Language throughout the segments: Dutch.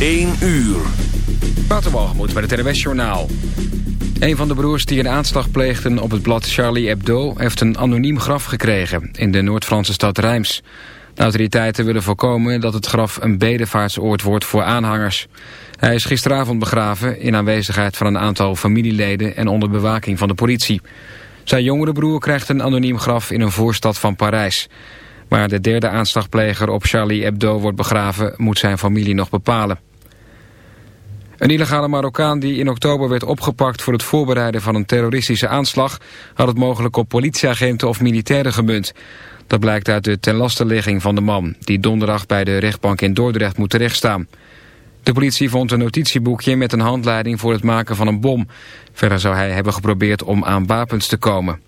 1 uur. Waterwalgemoed bij het NWS Journaal. Een van de broers die een aanslag pleegden op het blad Charlie Hebdo... heeft een anoniem graf gekregen in de Noord-Franse stad Reims. De autoriteiten willen voorkomen dat het graf een bedevaartsoord wordt voor aanhangers. Hij is gisteravond begraven in aanwezigheid van een aantal familieleden... en onder bewaking van de politie. Zijn jongere broer krijgt een anoniem graf in een voorstad van Parijs... Waar de derde aanslagpleger op Charlie Hebdo wordt begraven... moet zijn familie nog bepalen. Een illegale Marokkaan die in oktober werd opgepakt... voor het voorbereiden van een terroristische aanslag... had het mogelijk op politieagenten of militairen gemunt. Dat blijkt uit de tenlastelegging van de man... die donderdag bij de rechtbank in Dordrecht moet terechtstaan. De politie vond een notitieboekje met een handleiding voor het maken van een bom. Verder zou hij hebben geprobeerd om aan wapens te komen.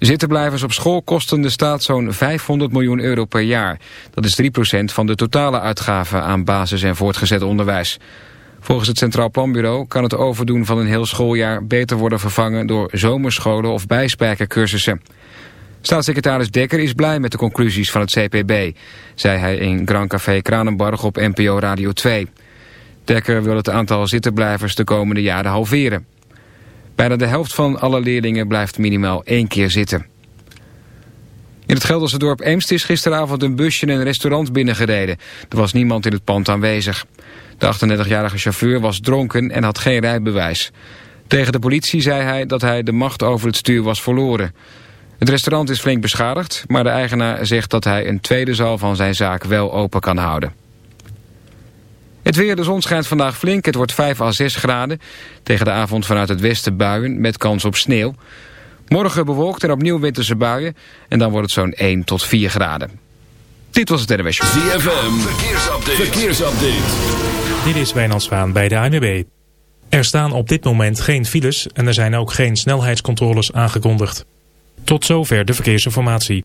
Zittenblijvers op school kosten de staat zo'n 500 miljoen euro per jaar. Dat is 3% van de totale uitgaven aan basis- en voortgezet onderwijs. Volgens het Centraal Planbureau kan het overdoen van een heel schooljaar beter worden vervangen door zomerscholen of bijspijkercursussen. Staatssecretaris Dekker is blij met de conclusies van het CPB, zei hij in Grand Café Kranenbarg op NPO Radio 2. Dekker wil het aantal zittenblijvers de komende jaren halveren. Bijna de helft van alle leerlingen blijft minimaal één keer zitten. In het Gelderse dorp Eemst is gisteravond een busje en een restaurant binnengereden. Er was niemand in het pand aanwezig. De 38-jarige chauffeur was dronken en had geen rijbewijs. Tegen de politie zei hij dat hij de macht over het stuur was verloren. Het restaurant is flink beschadigd, maar de eigenaar zegt dat hij een tweede zaal van zijn zaak wel open kan houden. Het weer, de zon schijnt vandaag flink. Het wordt 5 à 6 graden. Tegen de avond vanuit het westen buien met kans op sneeuw. Morgen bewolkt en opnieuw winterse buien. En dan wordt het zo'n 1 tot 4 graden. Dit was het NWS. ZFM, verkeersupdate. verkeersupdate. Dit is Wijnand Zwaan bij de ANWB. Er staan op dit moment geen files en er zijn ook geen snelheidscontroles aangekondigd. Tot zover de verkeersinformatie.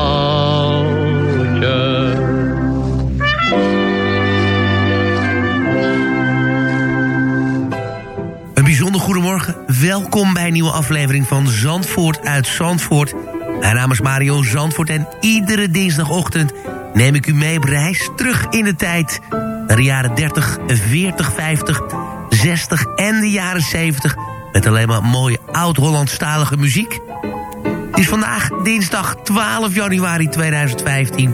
Goedemorgen. Welkom bij een nieuwe aflevering van Zandvoort uit Zandvoort. Mijn naam is Mario Zandvoort en iedere dinsdagochtend neem ik u mee op reis terug in de tijd. Naar de jaren 30, 40, 50, 60 en de jaren 70. Met alleen maar mooie oud-Hollandstalige muziek. Het is vandaag dinsdag 12 januari 2015.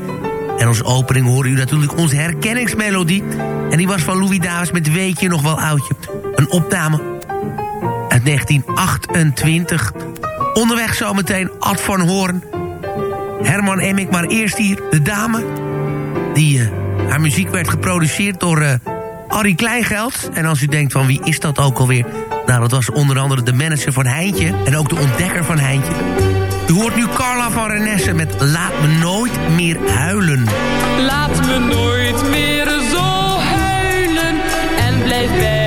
En als opening horen u natuurlijk onze herkenningsmelodie. En die was van Louis Davis met Weet je nog wel oudje. Een opname uit 1928. Onderweg zometeen Ad van Hoorn. Herman Emmink, maar eerst hier de dame. Die, eh, haar muziek werd geproduceerd door eh Harry Kleingeld. En als u denkt van wie is dat ook alweer? Nou, dat was onder andere de manager van Heintje. En ook de ontdekker van Heintje. U hoort nu Carla van Renesse met Laat me nooit meer huilen. Laat me nooit meer zo huilen en blijf bij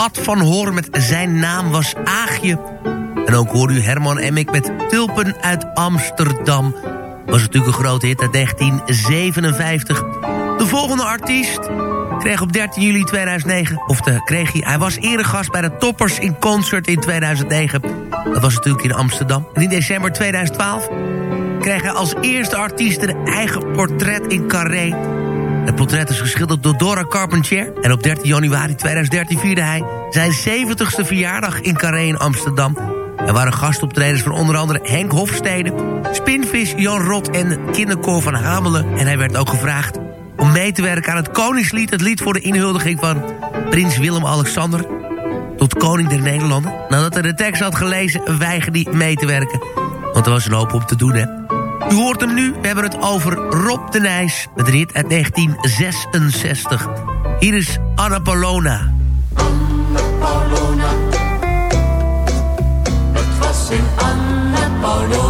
Ad van Hoorn met Zijn naam was Aagje. En ook hoorde u Herman Emmick met Tulpen uit Amsterdam. Was natuurlijk een grote hit uit 1957. De volgende artiest kreeg op 13 juli 2009... of de, kreeg hij, hij was eregast bij de Toppers in Concert in 2009. Dat was natuurlijk in Amsterdam. En in december 2012 kreeg hij als eerste artiest... een eigen portret in Carré... Het portret is geschilderd door Dora Carpentier. En op 13 januari 2013 vierde hij zijn 70ste verjaardag in Carré in Amsterdam. Er waren gastoptredens van onder andere Henk Hofstede... Spinvis, Jan Rot en Kinderkoor van Hamelen. En hij werd ook gevraagd om mee te werken aan het Koningslied... het lied voor de inhuldiging van prins Willem-Alexander... tot koning der Nederlanden. Nadat hij de tekst had gelezen, weigerde hij mee te werken. Want er was een hoop om te doen, hè. U hoort hem nu, we hebben het over Rob de Nijs... met hit uit 1966. Hier is Anna Polona. Paulona. Het was in Anna Paulona.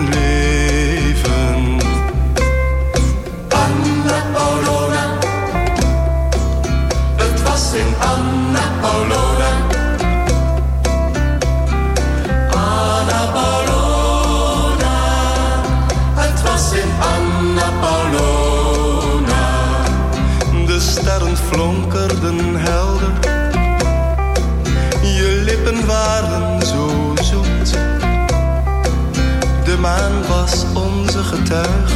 onze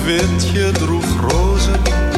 was in het wit, je droeg rozen.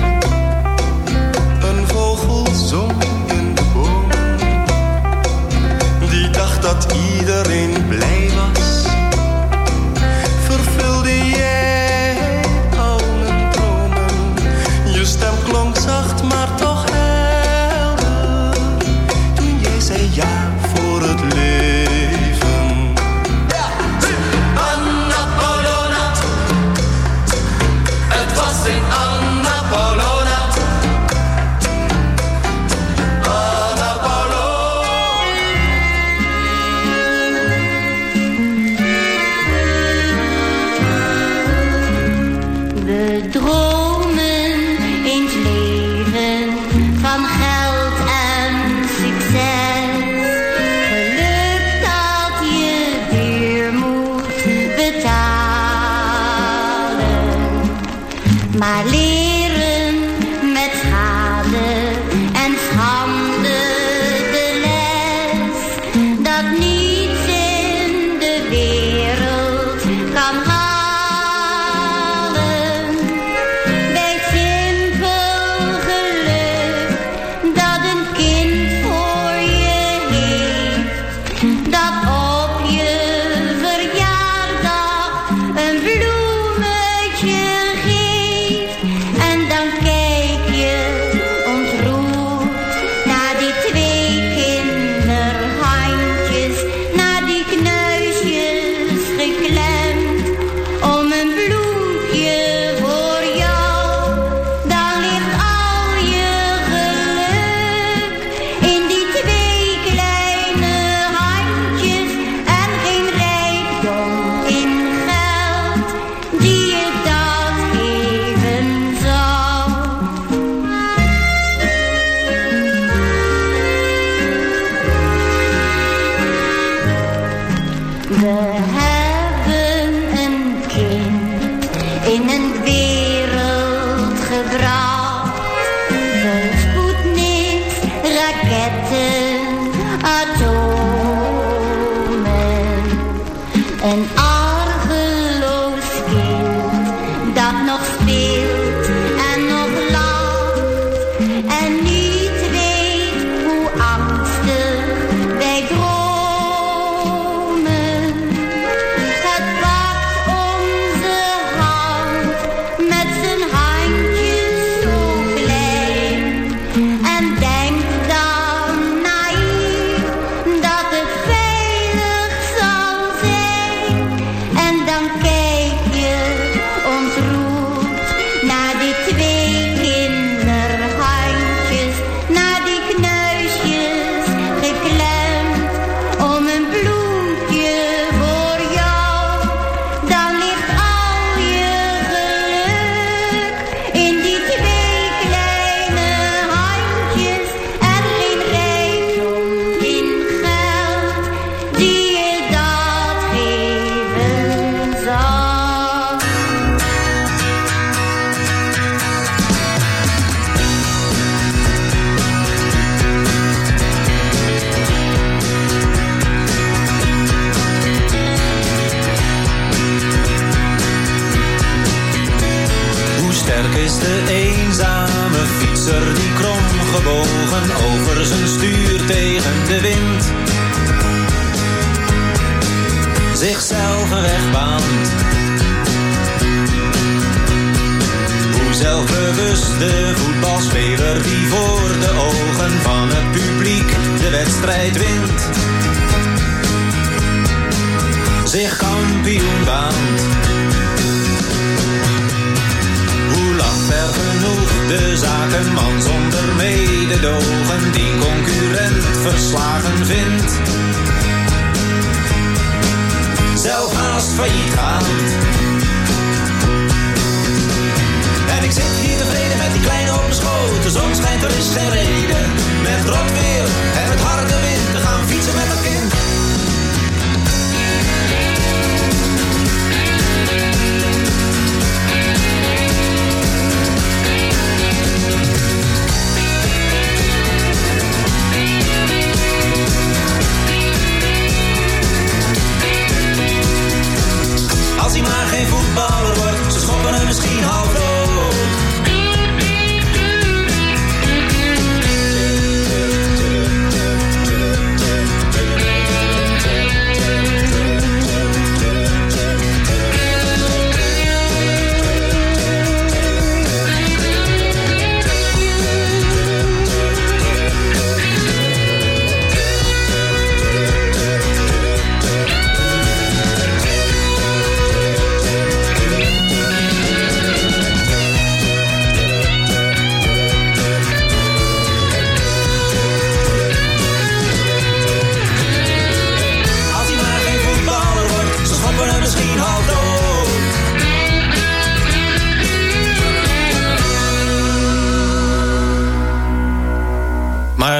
is de eenzame fietser die kromgebogen over zijn stuur tegen de wind zichzelf een wegbaant? Hoe zelfbewust de voetbalspeler die voor de ogen van het publiek de wedstrijd wint. Zich kampioen baant. Er genoeg de zakenman zonder mededogen die concurrent verslagen vindt. Zelf haast failliet gaat. En ik zit hier tevreden met die kleine op mijn schoot. De zon schijnt, er is geen reden. Met rot weer en met harde wind te gaan fietsen met een kind. Maar geen voetballer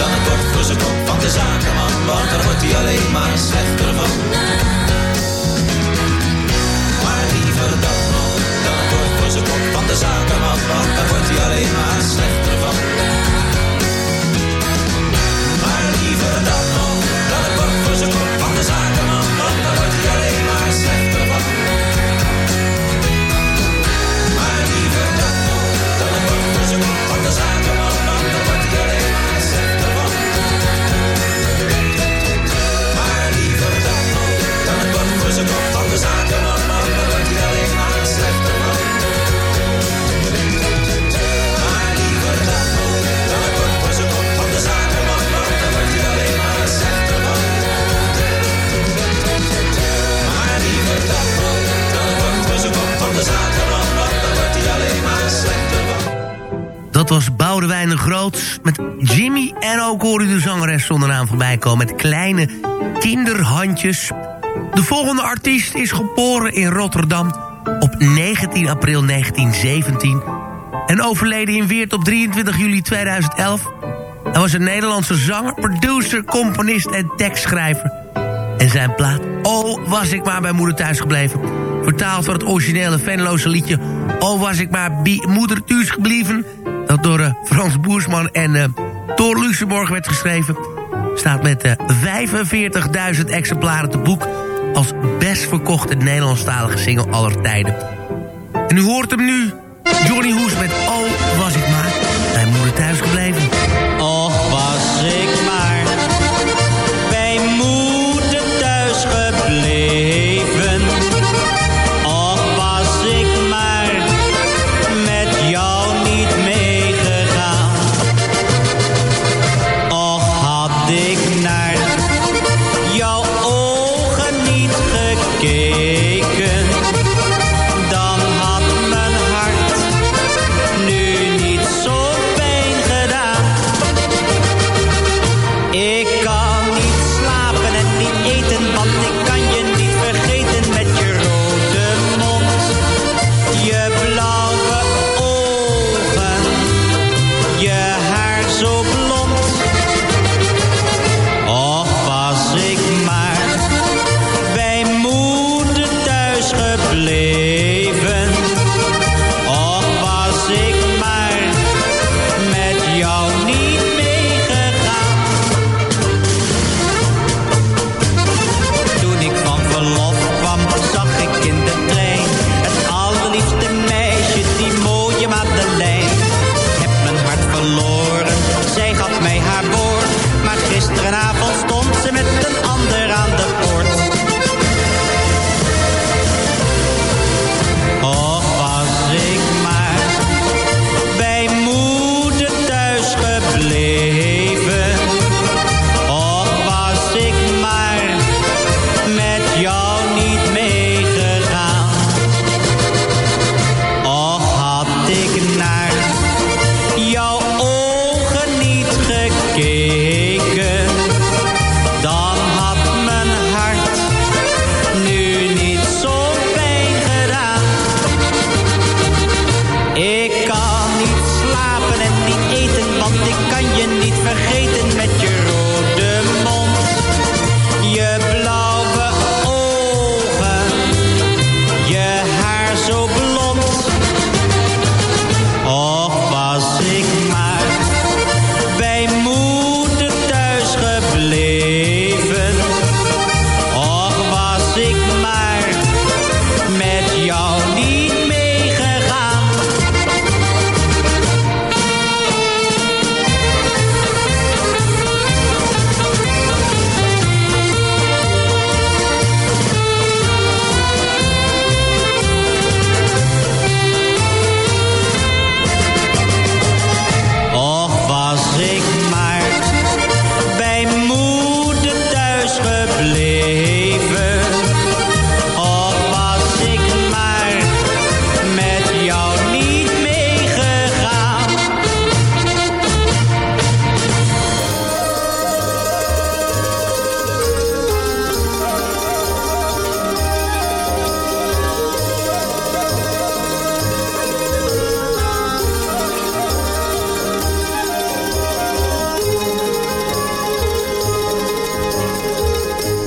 Dan het bord voor zijn kop van de zakenman, want daar wordt hij alleen maar slechter van. Maar liever dat nog dan het bord voor zijn kop van de zakenman, want daar wordt hij alleen maar slechter van. Dat was Boudewijn de Groot met Jimmy. En ook hoorde de zangeres zonder naam voorbij komen met kleine kinderhandjes. De volgende artiest is geboren in Rotterdam op 19 april 1917... en overleden in Weert op 23 juli 2011. Hij was een Nederlandse zanger, producer, componist en tekstschrijver. En zijn plaat Oh was ik maar bij moeder thuis gebleven... vertaald van het originele Venloze liedje Oh was ik maar moeder thuis gebleven... dat door eh, Frans Boersman en uh, Thor Luxemburg werd geschreven... staat met eh 45.000 exemplaren te boek... als best verkochte Nederlandstalige single aller tijden. En u hoort hem nu, Johnny Hoes met Oh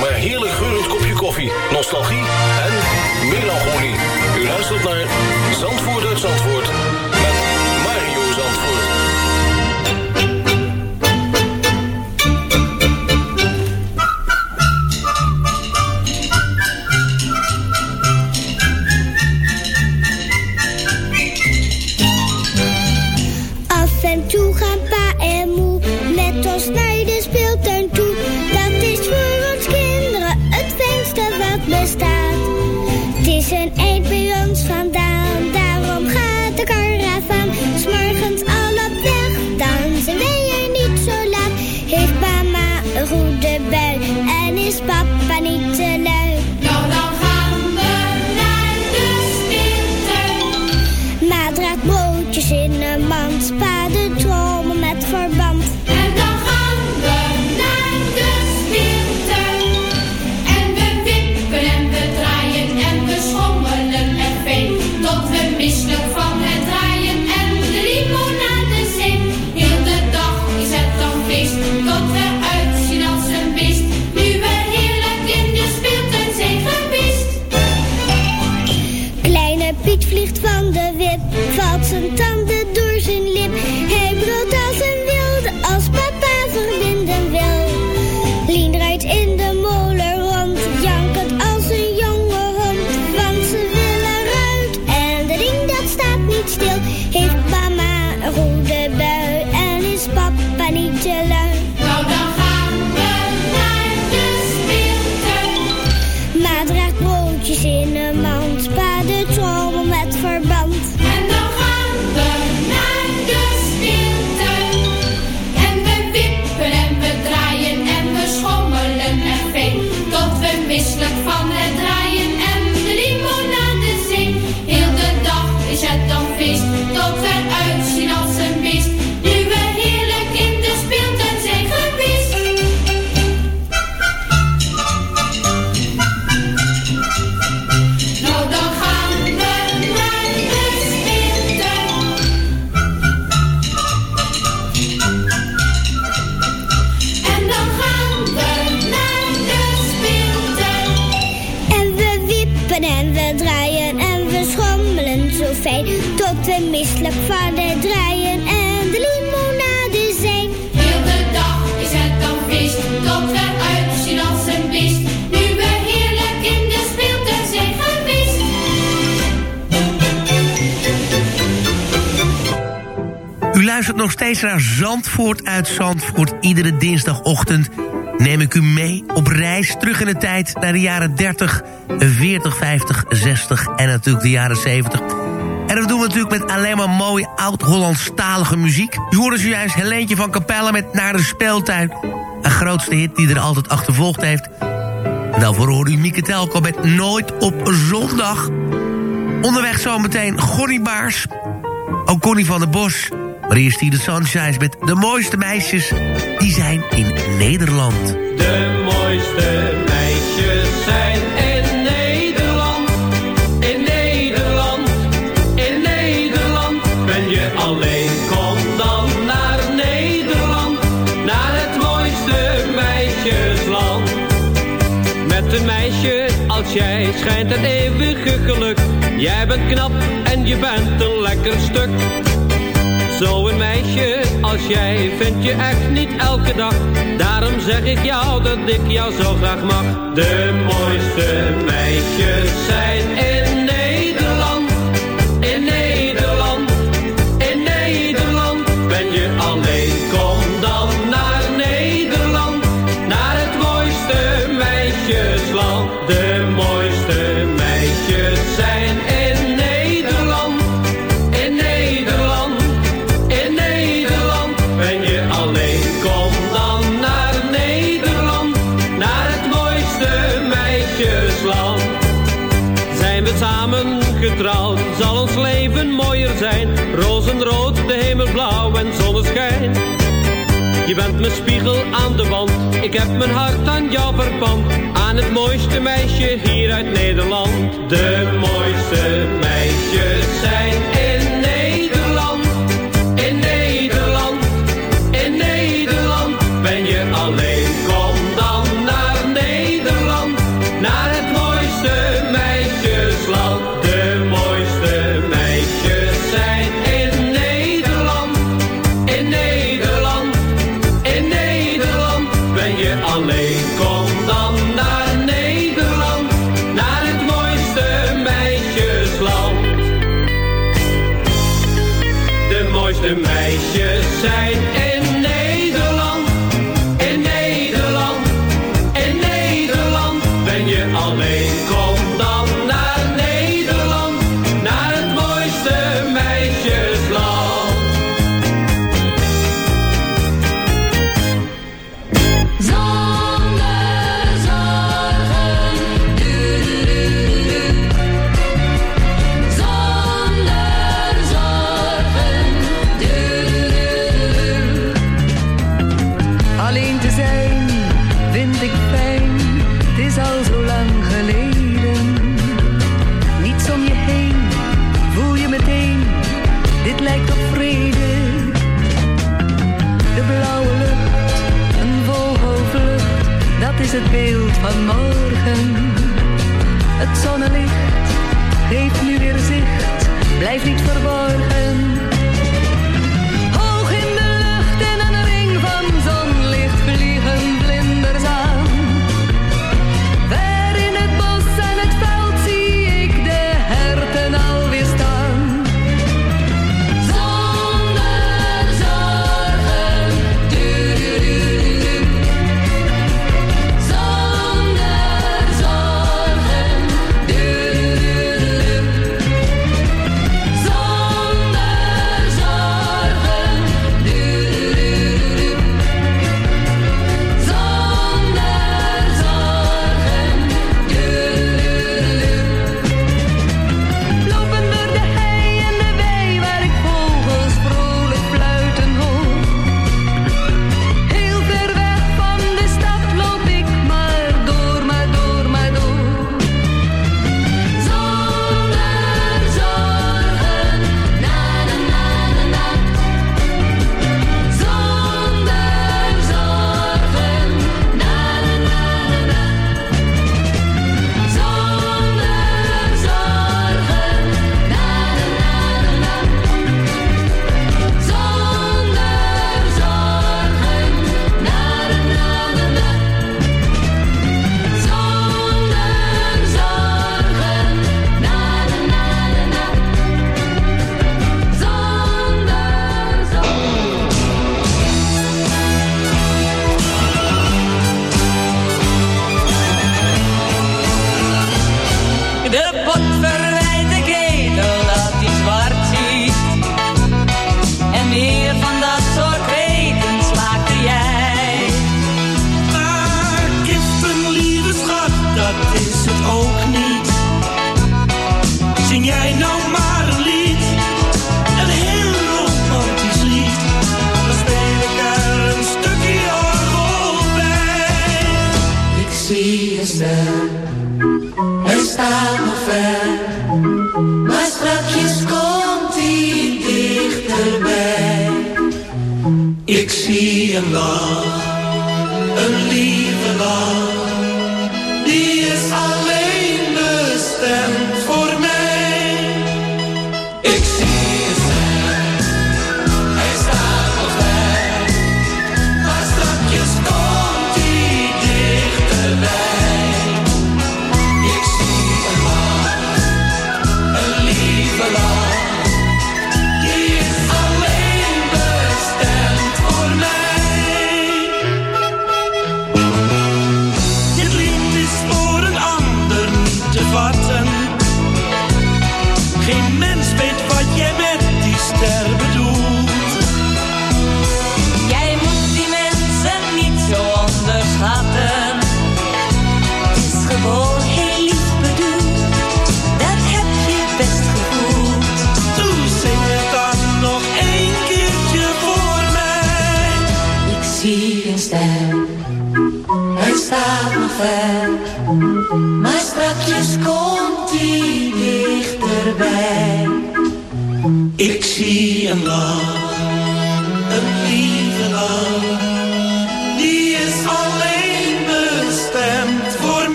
maar heerlijk geurend kopje koffie, nostalgie en melancholie. U luistert naar Zandvoort uit Zandvoort luistert nog steeds naar Zandvoort uit Zandvoort. Iedere dinsdagochtend neem ik u mee op reis terug in de tijd... naar de jaren 30, 40, 50, 60 en natuurlijk de jaren 70. En dat doen we natuurlijk met alleen maar mooie oud-Hollandstalige muziek. U hoorde zojuist Helentje van Capelle met Naar de Speeltuin. Een grootste hit die er altijd achtervolgd heeft. En daarvoor u Mieke Telko met Nooit op zondag. Onderweg zometeen Gonnie Baars. Ook Connie van der Bos. Maar hier de Sunshines met de mooiste meisjes. Die zijn in Nederland. De mooiste meisjes zijn in Nederland. In Nederland, in Nederland. Ben je alleen, kom dan naar Nederland. Naar het mooiste meisjesland. Met een meisje als jij schijnt het eeuwige geluk. Jij bent knap en je bent een lekker stuk. Zo'n meisje als jij vind je echt niet elke dag. Daarom zeg ik jou dat ik jou zo graag mag. De mooiste meisjes zijn in zijn. Rozenrood, de hemel blauw en zonneschijn. Je bent mijn spiegel aan de wand, ik heb mijn hart aan jou verpand. Aan het mooiste meisje hier uit Nederland. De mooiste meisjes zijn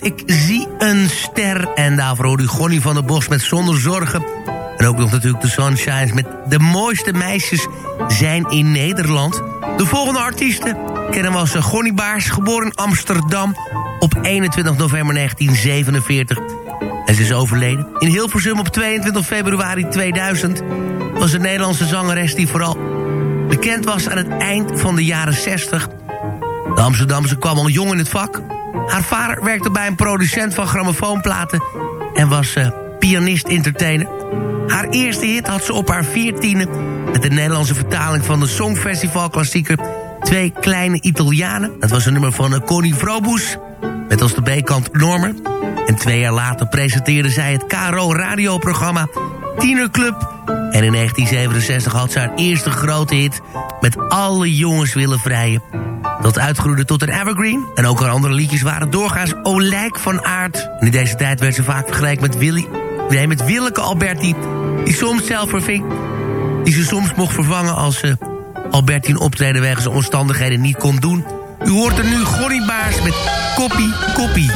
Ik zie een ster. En daarvoor hoorde u Gonnie van der Bos met Zonder Zorgen. En ook nog natuurlijk de Sunshines met De mooiste meisjes zijn in Nederland. De volgende artiesten kennen we als eh, Gonnie Baars, geboren in Amsterdam op 21 november 1947. En ze is overleden. In Hilversum op 22 februari 2000 was een Nederlandse zangeres die vooral bekend was aan het eind van de jaren 60. De Amsterdamse kwam al jong in het vak. Haar vader werkte bij een producent van grammofoonplaten... en was eh, pianist-entertainer. Haar eerste hit had ze op haar veertiende... met de Nederlandse vertaling van de Songfestival-klassieker... Twee Kleine Italianen. Dat was een nummer van uh, Connie Vroboes... met als de B-kant Normer. En twee jaar later presenteerde zij het KRO-radioprogramma Tienerclub... En in 1967 had ze haar eerste grote hit... met Alle jongens willen vrijen. Dat uitgroeide tot een evergreen. En ook haar andere liedjes waren doorgaans olijk van aard. En in deze tijd werd ze vaak vergeleken met Willy... Nee, met Willeke Alberti, die soms zelf verving... die ze soms mocht vervangen als ze Alberti een optreden wegens omstandigheden niet kon doen. U hoort er nu Gonnie Baars met Koppie. Koppie,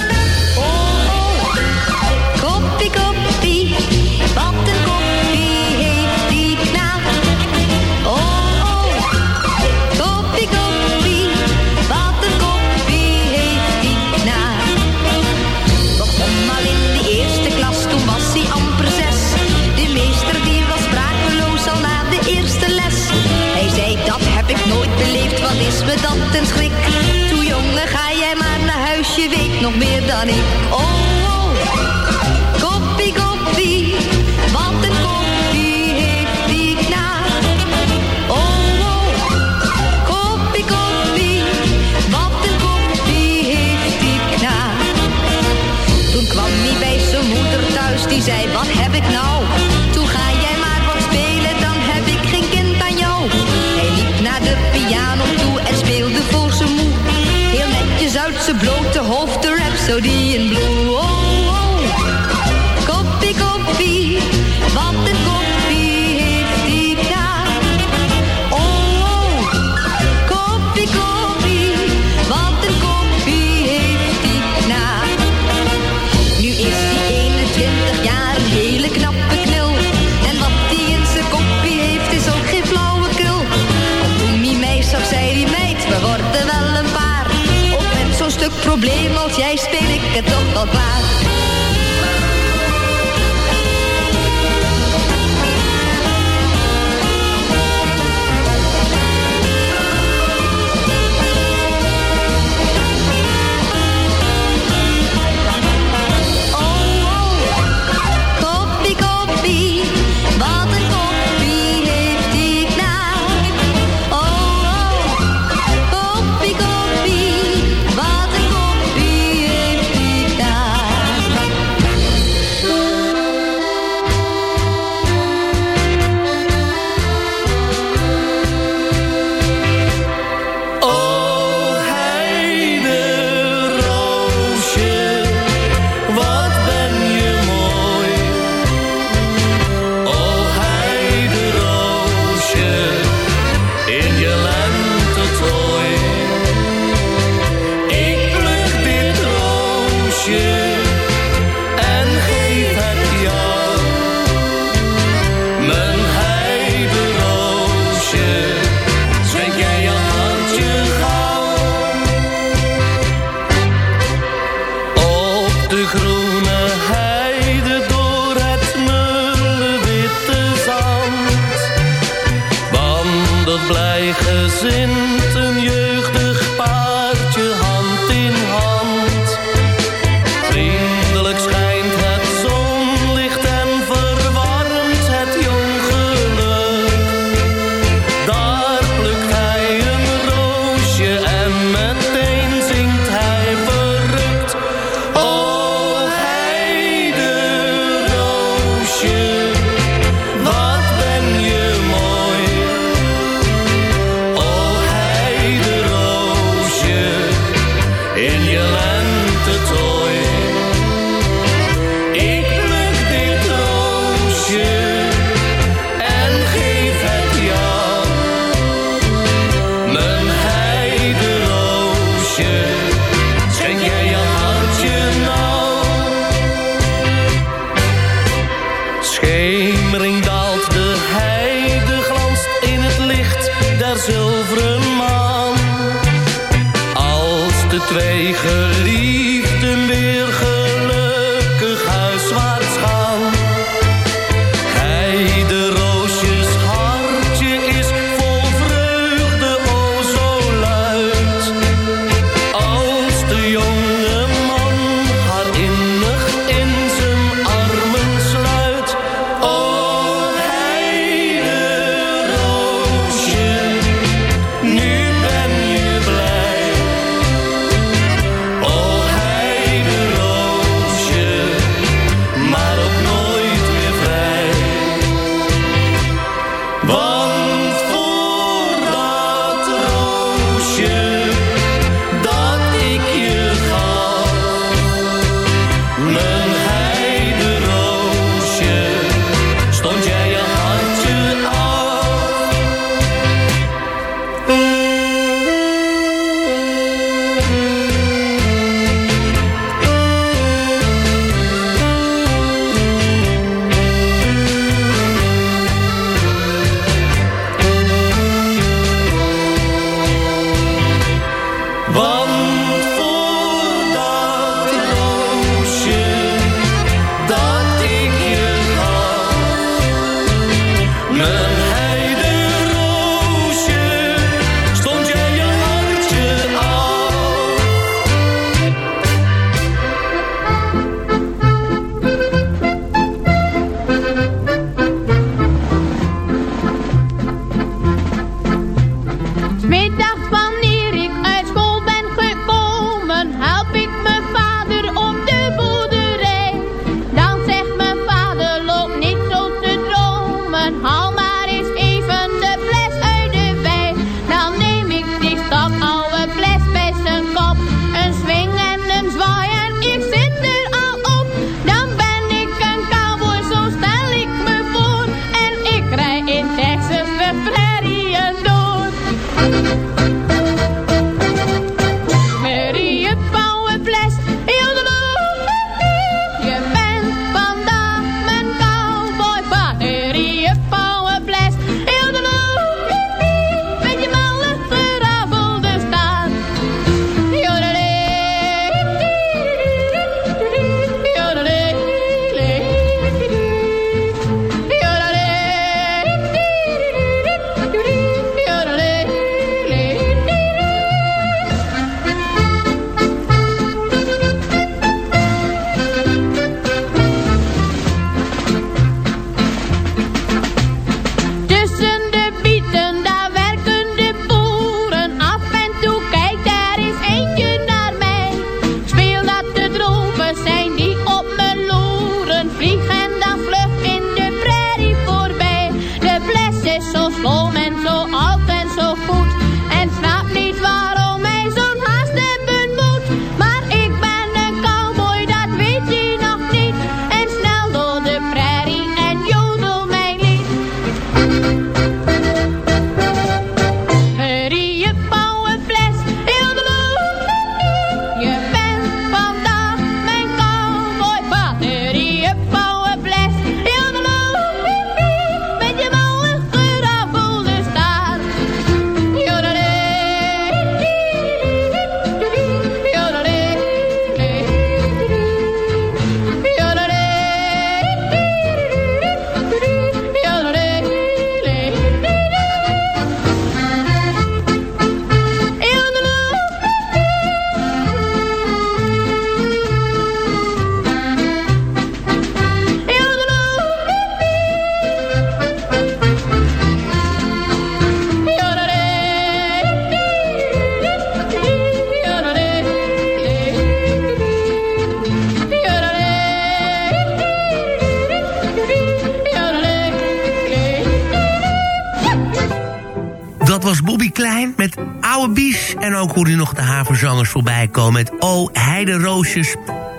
ook hoorde u nog de haverzangers voorbij komen met O Heideroosjes.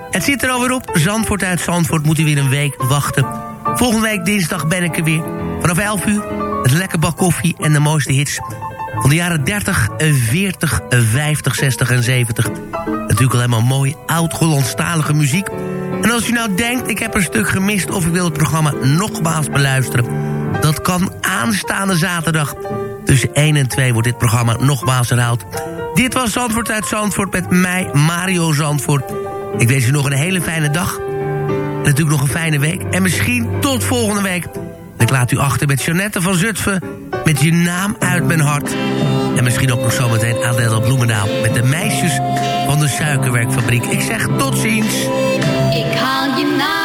Het zit er alweer op. Zandvoort uit Zandvoort moet u weer een week wachten. Volgende week dinsdag ben ik er weer. Vanaf 11 uur met lekker bak koffie en de mooiste hits van de jaren 30, 40, 50, 60 en 70. Natuurlijk alleen maar mooi oud-Hollandstalige muziek. En als u nou denkt, ik heb een stuk gemist... of u wilt het programma nogmaals beluisteren... dat kan aanstaande zaterdag. Tussen 1 en 2 wordt dit programma nogmaals herhaald. Dit was Zandvoort uit Zandvoort met mij, Mario Zandvoort. Ik wens u nog een hele fijne dag. En natuurlijk nog een fijne week. En misschien tot volgende week. Ik laat u achter met Jeannette van Zutphen... met je naam uit mijn hart. En misschien ook nog zometeen Adele Bloemendaal... met de meisjes van de suikerwerkfabriek. Ik zeg tot ziens. Ik haal je naam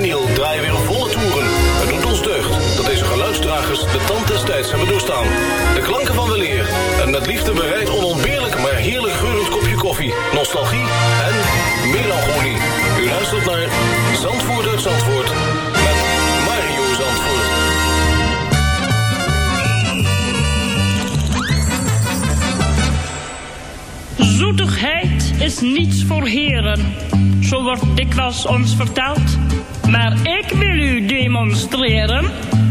de tand des tijds hebben doorstaan. De klanken van weleer en met liefde bereid onontbeerlijk maar heerlijk geurend kopje koffie, nostalgie en melancholie. U luistert naar Zandvoort uit Zandvoort met Mario Zandvoort. Zoetigheid is niets voor heren, zo wordt dikwijls ons verteld. Maar ik wil u demonstreren